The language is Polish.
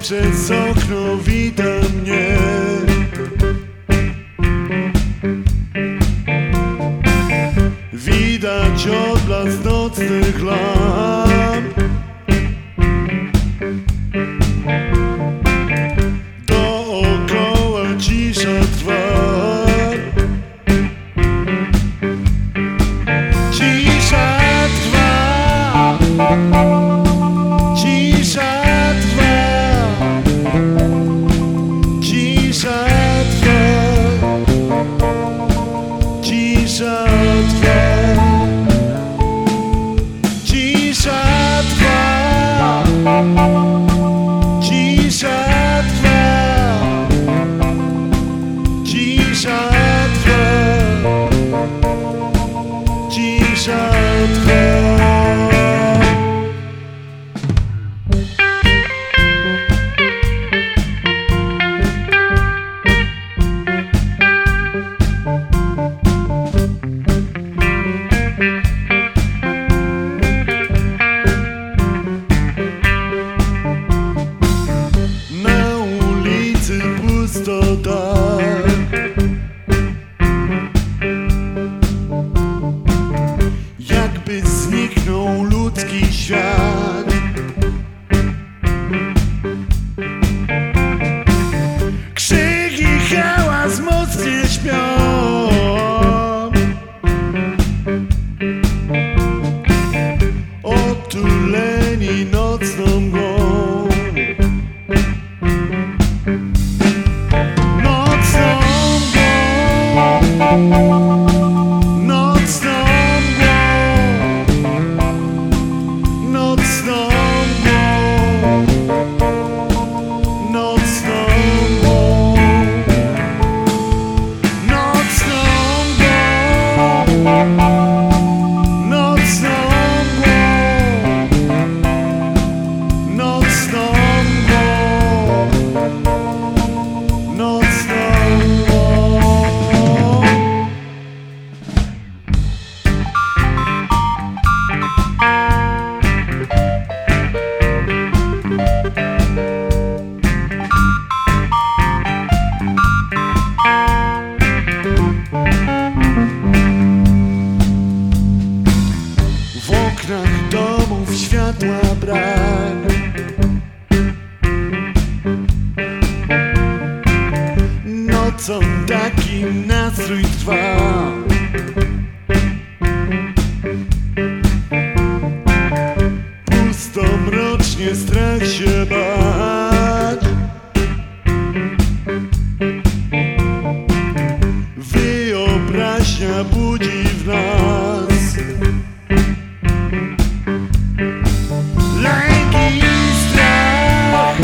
Przez okno wita mnie. Widać odblask nocnych lamp. Dookoła cisza trwa. Cisza trwa être Nocą taki nastrój trwa. Pusto, mrocznie, strach się bać. Wyobraźnia budzi w nas Lęk i strach